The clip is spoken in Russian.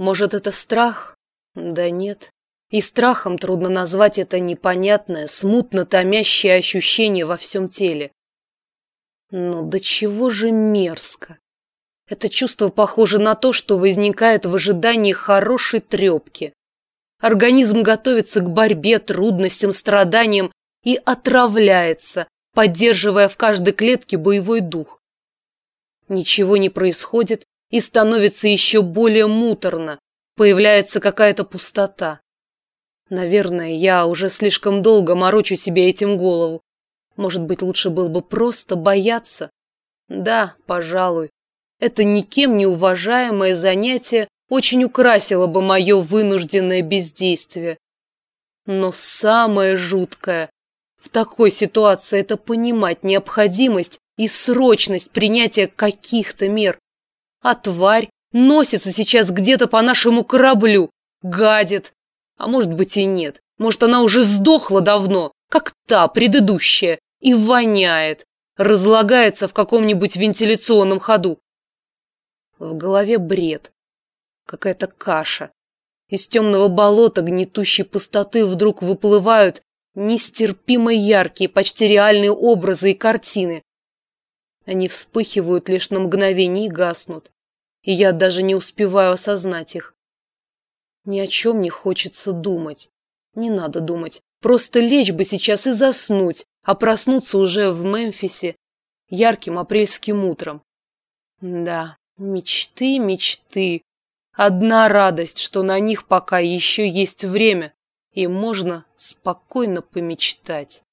Может, это страх? Да нет. И страхом трудно назвать это непонятное, смутно томящее ощущение во всем теле. Но до чего же мерзко. Это чувство похоже на то, что возникает в ожидании хорошей трепки. Организм готовится к борьбе, трудностям, страданиям и отравляется, поддерживая в каждой клетке боевой дух. Ничего не происходит и становится еще более муторно, появляется какая-то пустота. Наверное, я уже слишком долго морочу себе этим голову. Может быть, лучше было бы просто бояться? Да, пожалуй. Это никем не уважаемое занятие очень украсило бы мое вынужденное бездействие. Но самое жуткое в такой ситуации это понимать необходимость и срочность принятия каких-то мер. А тварь носится сейчас где-то по нашему кораблю, гадит. А может быть и нет. Может, она уже сдохла давно, как та предыдущая, и воняет, разлагается в каком-нибудь вентиляционном ходу. В голове бред, какая-то каша. Из темного болота гнетущей пустоты вдруг выплывают нестерпимо яркие, почти реальные образы и картины. Они вспыхивают лишь на мгновение и гаснут, и я даже не успеваю осознать их. Ни о чем не хочется думать. Не надо думать. Просто лечь бы сейчас и заснуть, а проснуться уже в Мемфисе ярким апрельским утром. Да, мечты, мечты. Одна радость, что на них пока еще есть время и можно спокойно помечтать.